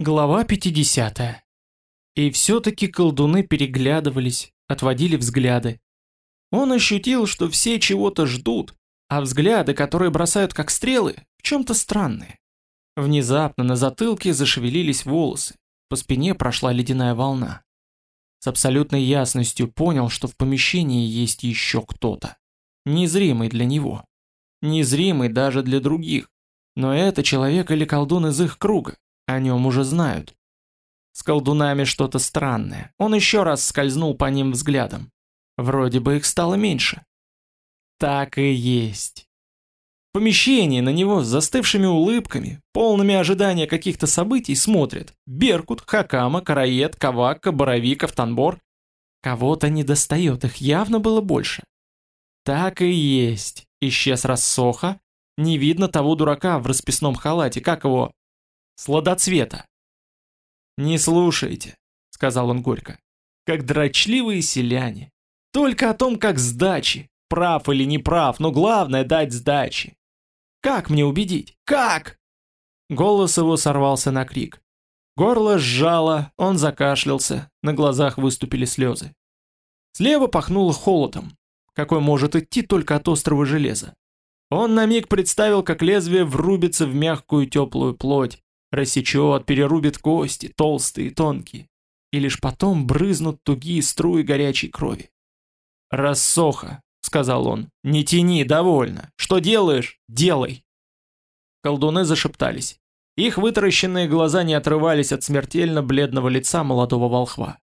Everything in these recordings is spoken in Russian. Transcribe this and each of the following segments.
Глава 50. И все-таки колдуны переглядывались, отводили взгляды. Он ощутил, что все чего-то ждут, а взгляды, которые бросают как стрелы, в чем-то странные. Внезапно на затылке зашевелились волосы, по спине прошла ледяная волна. С абсолютной ясностью понял, что в помещении есть еще кто-то. Незримый для него. Незримый даже для других. Но это человек или колдун из их круга, о нем уже знают. С колдунами что-то странное. Он еще раз скользнул по ним взглядом. Вроде бы их стало меньше. Так и есть. В помещении на него с застывшими улыбками, полными ожидания каких-то событий смотрят Беркут, Хакама, Караед, Кавакка, Боровик, Автанбор. Кого-то не достает, их явно было больше. Так и есть. Исчез рассоха. Не видно того дурака в расписном халате, как его, сладоцвета. «Не слушайте», — сказал он горько, — «как дрочливые селяне. Только о том, как сдачи, прав или не прав, но главное дать сдачи. Как мне убедить? Как?» Голос его сорвался на крик. Горло сжало, он закашлялся, на глазах выступили слезы. Слева пахнуло холодом, какой может идти только от острого железа. Он на миг представил, как лезвие врубится в мягкую теплую плоть, рассечет, перерубит кости, толстые и тонкие, и лишь потом брызнут тугие струи горячей крови. «Рассоха», — сказал он, — «не тяни, довольно. Что делаешь? Делай!» Колдуны зашептались. Их вытаращенные глаза не отрывались от смертельно бледного лица молодого волхва.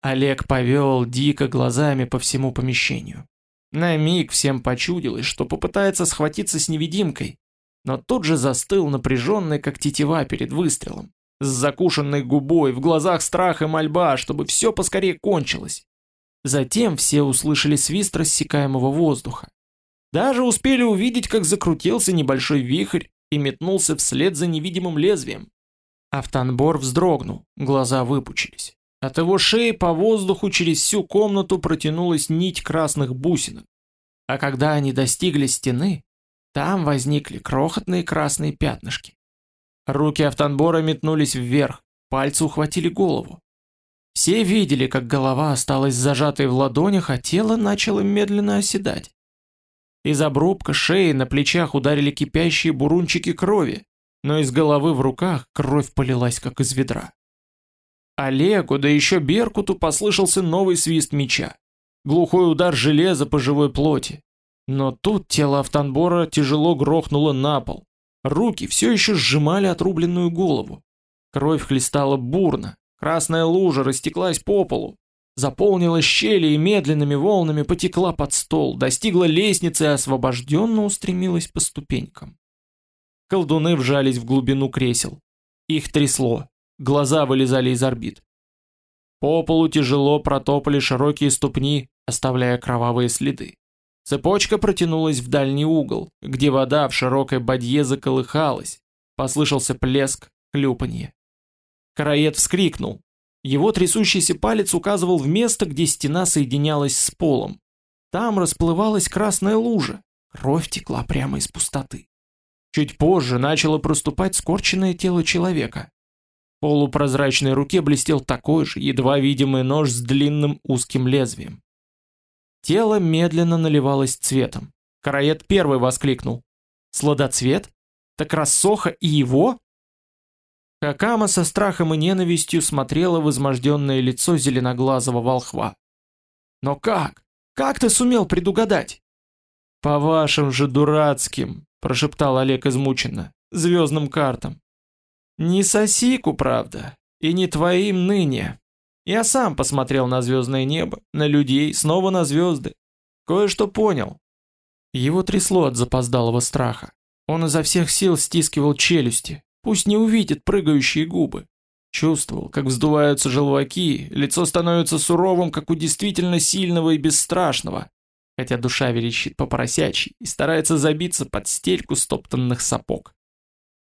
Олег повел дико глазами по всему помещению. На миг всем почудилось, что попытается схватиться с невидимкой, но тут же застыл напряженный, как тетива перед выстрелом, с закушенной губой, в глазах страх и мольба, чтобы все поскорее кончилось. Затем все услышали свист рассекаемого воздуха. Даже успели увидеть, как закрутился небольшой вихрь и метнулся вслед за невидимым лезвием. Автанбор вздрогнул, глаза выпучились. От его шеи по воздуху через всю комнату протянулась нить красных бусинок. А когда они достигли стены, там возникли крохотные красные пятнышки. Руки Автанбора метнулись вверх, пальцы ухватили голову. Все видели, как голова осталась зажатой в ладонях, а тело начало медленно оседать. Из обрубка шеи на плечах ударили кипящие бурунчики крови, но из головы в руках кровь полилась, как из ведра. Олегу, да еще Беркуту послышался новый свист меча. Глухой удар железа по живой плоти. Но тут тело Автанбора тяжело грохнуло на пол. Руки все еще сжимали отрубленную голову. Кровь хлестала бурно, красная лужа растеклась по полу, заполнила щели и медленными волнами потекла под стол, достигла лестницы и освобожденно устремилась по ступенькам. Колдуны вжались в глубину кресел. Их трясло, глаза вылезали из орбит. По полу тяжело протопали широкие ступни, оставляя кровавые следы. Цепочка протянулась в дальний угол, где вода в широкой бадье заколыхалась. Послышался плеск, хлюпанье. Караед вскрикнул. Его трясущийся палец указывал в место, где стена соединялась с полом. Там расплывалась красная лужа. Кровь текла прямо из пустоты. Чуть позже начало проступать скорченное тело человека. В полупрозрачной руке блестел такой же, едва видимый нож с длинным узким лезвием. Тело медленно наливалось цветом. Караед первый воскликнул. «Сладоцвет? Так рассоха и его?» Хакама со страхом и ненавистью смотрела в изможденное лицо зеленоглазого волхва. «Но как? Как ты сумел предугадать?» «По вашим же дурацким», — прошептал Олег измученно, — «звездным картам». «Не сосику, правда, и не твоим ныне, я сам посмотрел на звездное небо, на людей, снова на звезды. Кое-что понял. Его трясло от запоздалого страха. Он изо всех сил стискивал челюсти, пусть не увидит прыгающие губы. Чувствовал, как вздуваются желваки, лицо становится суровым, как у действительно сильного и бесстрашного, хотя душа верещит по поросячьи и старается забиться под стельку стоптанных сапог.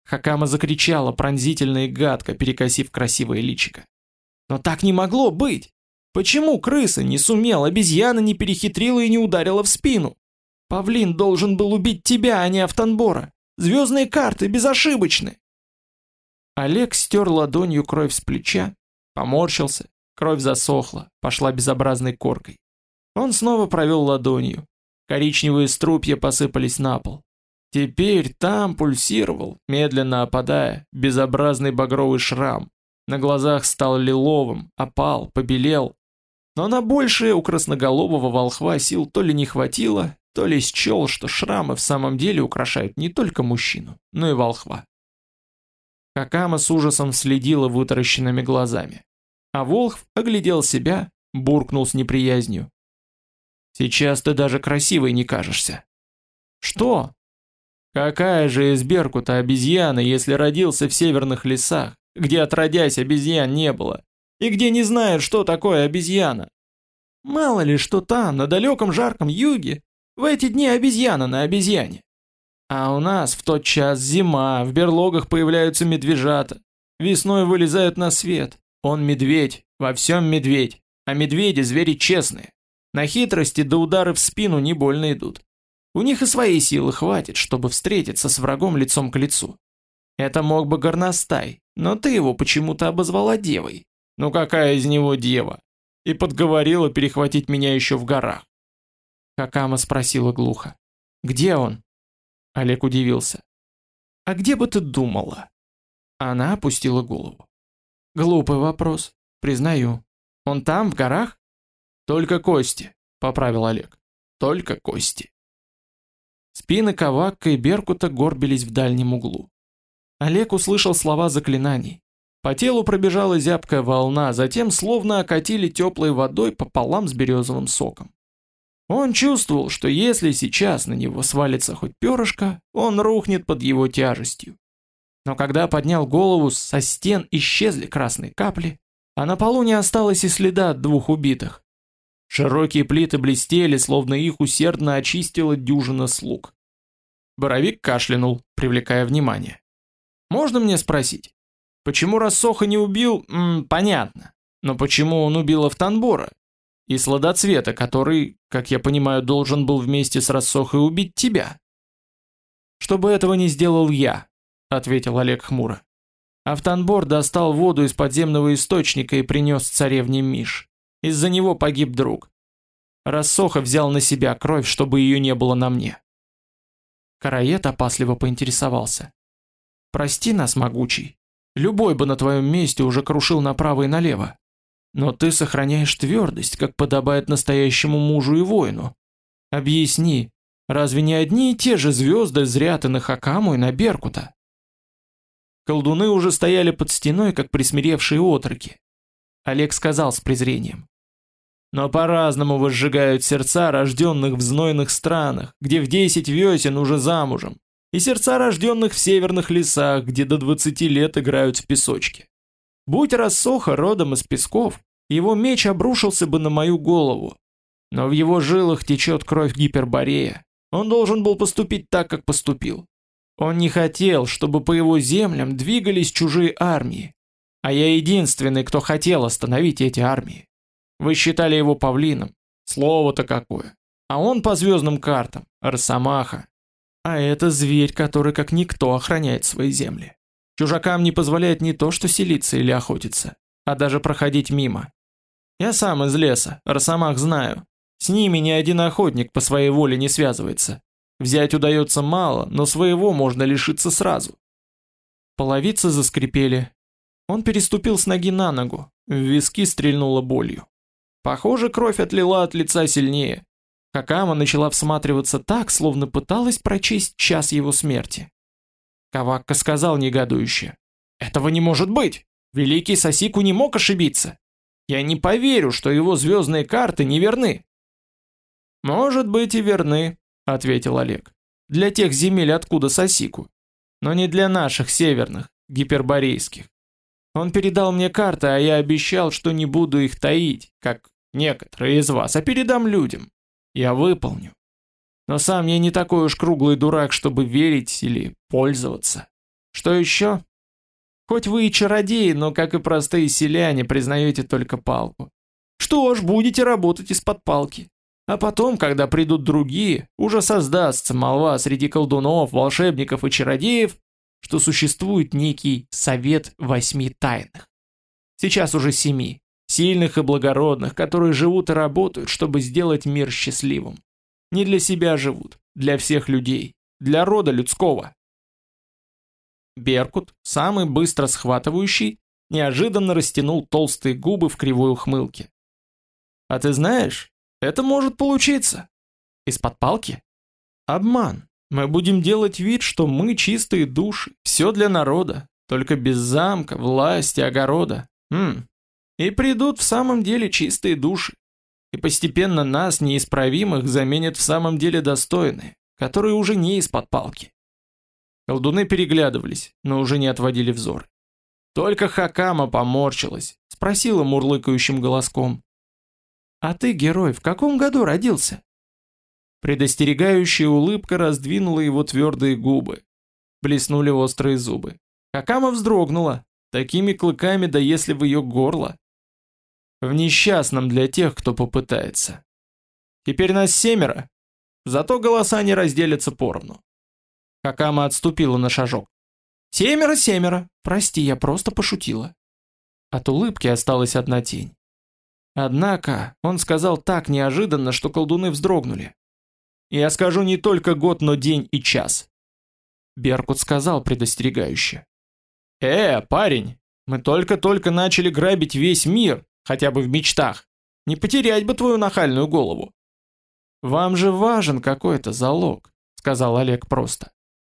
Хакама закричала пронзительно и гадко, перекосив красивое личико. Но так не могло быть. Почему крыса не сумела, обезьяна не перехитрила и не ударила в спину? Павлин должен был убить тебя, а не Автанбора. Звездные карты безошибочны. Олег стер ладонью кровь с плеча, поморщился, кровь засохла, пошла безобразной коркой. Он снова провел ладонью. Коричневые струпья посыпались на пол. Теперь там пульсировал, медленно опадая, безобразный багровый шрам. На глазах стал лиловым, опал, побелел. Но на большее у красноголового волхва сил то ли не хватило, то ли счел, что шрамы в самом деле украшают не только мужчину, но и волхва. Какама с ужасом следила вытаращенными глазами. А Волхв оглядел себя, буркнул с неприязнью. «Сейчас ты даже красивой не кажешься». «Что?» «Какая же из Беркута обезьяна, если родился в северных лесах, где отродясь обезьян не было, и где не знают, что такое обезьяна? Мало ли, что там, на далеком жарком юге, в эти дни обезьяна на обезьяне. А у нас в тот час зима, в берлогах появляются медвежата. Весной вылезают на свет. Он медведь, во всем медведь. А медведи звери честные. На хитрости до удары в спину не больно идут. У них и своей силы хватит, чтобы встретиться с врагом лицом к лицу. Это мог бы горностай, но ты его почему-то обозвала девой. Ну какая из него дева? И подговорила перехватить меня еще в горах. Какама спросила глухо. Где он? Олег удивился. «А где бы ты думала?» Она опустила голову. «Глупый вопрос, признаю. Он там, в горах?» «Только кости», — поправил Олег. «Только кости». Спины Кавакка и Беркута горбились в дальнем углу. Олег услышал слова заклинаний. По телу пробежала зябкая волна, затем словно окатили теплой водой пополам с березовым соком. Он чувствовал, что если сейчас на него свалится хоть перышко, он рухнет под его тяжестью. Но когда поднял голову, со стен исчезли красные капли, а на полу не осталось и следа от двух убитых. Широкие плиты блестели, словно их усердно очистила дюжина слуг. Боровик кашлянул, привлекая внимание. «Можно мне спросить, почему Рассоха не убил, м, понятно, но почему он убил Автанбора, и сладоцвета, который, как я понимаю, должен был вместе с рассохой убить тебя. Чтобы этого не сделал я, ответил Олег хмуро. Автанбор достал воду из подземного источника и принес царевне Миш. Из-за него погиб друг. Рассоха взял на себя кровь, чтобы ее не было на мне. Караед опасливо поинтересовался. «Прости нас, могучий. Любой бы на твоем месте уже крушил направо и налево. Но ты сохраняешь твердость, как подобает настоящему мужу и воину. Объясни, разве не одни и те же звезды зря ты на Хакаму и на Беркута? Колдуны уже стояли под стеной, как присмиревшие отроки. Олег сказал с презрением. Но по-разному возжигают сердца рожденных в знойных странах, где в десять весен уже замужем, и сердца рожденных в северных лесах, где до двадцати лет играют в песочке. Будь рассоха родом из песков, его меч обрушился бы на мою голову. Но в его жилах течет кровь Гиперборея. Он должен был поступить так, как поступил. Он не хотел, чтобы по его землям двигались чужие армии. А я единственный, кто хотел остановить эти армии. Вы считали его павлином. Слово-то какое. А он по звездным картам. Росомаха. А это зверь, который как никто охраняет свои земли. Чужакам не позволяет не то что селиться или охотиться, а даже проходить мимо. Я сам из леса, росомах знаю. С ними ни один охотник по своей воле не связывается. Взять удается мало, но своего можно лишиться сразу. Половицы заскрипели. Он переступил с ноги на ногу, в виски стрельнула болью. Похоже, кровь отлила от лица сильнее. Хакама начала всматриваться так, словно пыталась прочесть час его смерти. Кавакка сказал негодующе. «Этого не может быть! Великий Сосику не мог ошибиться! Я не поверю, что его звездные карты не верны!» «Может быть и верны», — ответил Олег. «Для тех земель, откуда Сосику. Но не для наших северных, гиперборейских. Он передал мне карты, а я обещал, что не буду их таить, как некоторые из вас, а передам людям. Я выполню. Но сам я не такой уж круглый дурак, чтобы верить или пользоваться. Что еще? Хоть вы и чародеи, но, как и простые селяне, признаете только палку. Что ж, будете работать из-под палки. А потом, когда придут другие, уже создастся молва среди колдунов, волшебников и чародеев, что существует некий Совет Восьми Тайных. Сейчас уже семи, сильных и благородных, которые живут и работают, чтобы сделать мир счастливым. Не для себя живут, для всех людей, для рода людского. Беркут, самый быстро схватывающий, неожиданно растянул толстые губы в кривой ухмылке. «А ты знаешь, это может получиться. Из-под палки? Обман. Мы будем делать вид, что мы чистые души, все для народа, только без замка, власти, огорода. Хм. И придут в самом деле чистые души. И постепенно нас, неисправимых, заменят в самом деле достойные, которые уже не из-под палки. Колдуны переглядывались, но уже не отводили взор. Только Хакама поморщилась, спросила мурлыкающим голоском. «А ты, герой, в каком году родился?» Предостерегающая улыбка раздвинула его твердые губы. Блеснули острые зубы. Хакама вздрогнула, такими клыками да если в ее горло. В несчастном для тех, кто попытается. Теперь нас семеро, зато голоса не разделятся поровну. Хакама отступила на шажок. «Семеро, семеро! Прости, я просто пошутила». От улыбки осталась одна тень. Однако он сказал так неожиданно, что колдуны вздрогнули. Я скажу не только год, но день и час. Беркут сказал предостерегающе. Э, парень, мы только-только начали грабить весь мир, хотя бы в мечтах. Не потерять бы твою нахальную голову. Вам же важен какой-то залог, сказал Олег просто.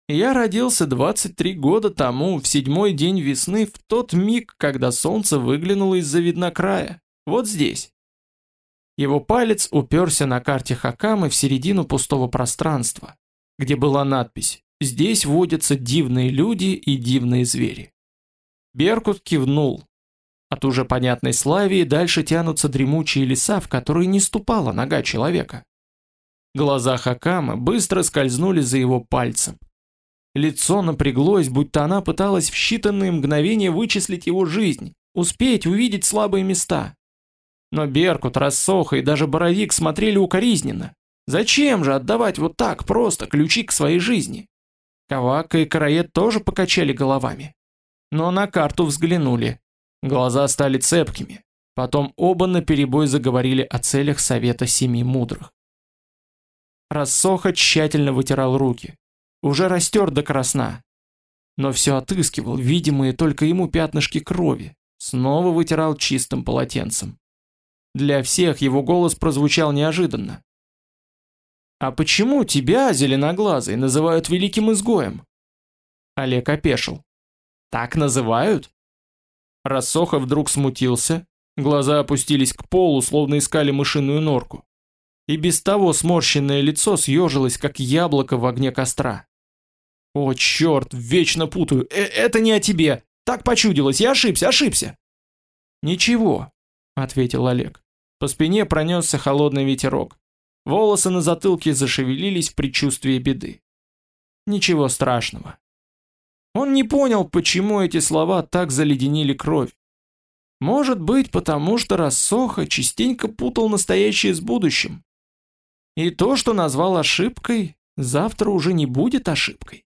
Я родился 23 года тому, в седьмой день весны, в тот миг, когда солнце выглянуло из-за виднокрая. Вот здесь. Его палец уперся на карте Хакамы в середину пустого пространства, где была надпись «Здесь водятся дивные люди и дивные звери». Беркут кивнул. От уже понятной Славии дальше тянутся дремучие леса, в которые не ступала нога человека. Глаза Хакамы быстро скользнули за его пальцем. Лицо напряглось, будто она пыталась в считанные мгновения вычислить его жизнь, успеть увидеть слабые места. Но Беркут, Рассоха и даже Боровик смотрели укоризненно. Зачем же отдавать вот так просто ключи к своей жизни? Кавака и Караед тоже покачали головами. Но на карту взглянули. Глаза стали цепкими. Потом оба наперебой заговорили о целях Совета Семи Мудрых. Рассоха тщательно вытирал руки. Уже растер до красна. Но все отыскивал видимые только ему пятнышки крови. Снова вытирал чистым полотенцем. Для всех его голос прозвучал неожиданно. «А почему тебя, зеленоглазый, называют великим изгоем?» Олег опешил. «Так называют?» Рассоха вдруг смутился, глаза опустились к полу, словно искали мышиную норку. И без того сморщенное лицо съежилось, как яблоко в огне костра. «О, черт, вечно путаю, э это не о тебе! Так почудилось, я ошибся, ошибся!» «Ничего», — ответил Олег. По спине пронесся холодный ветерок. Волосы на затылке зашевелились в предчувствии беды. Ничего страшного. Он не понял, почему эти слова так заледенили кровь. Может быть, потому что Рассоха частенько путал настоящее с будущим. И то, что назвал ошибкой, завтра уже не будет ошибкой.